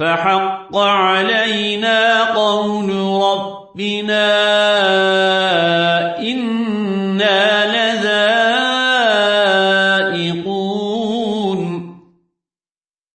فحق علينا قول ربنا إنا لذا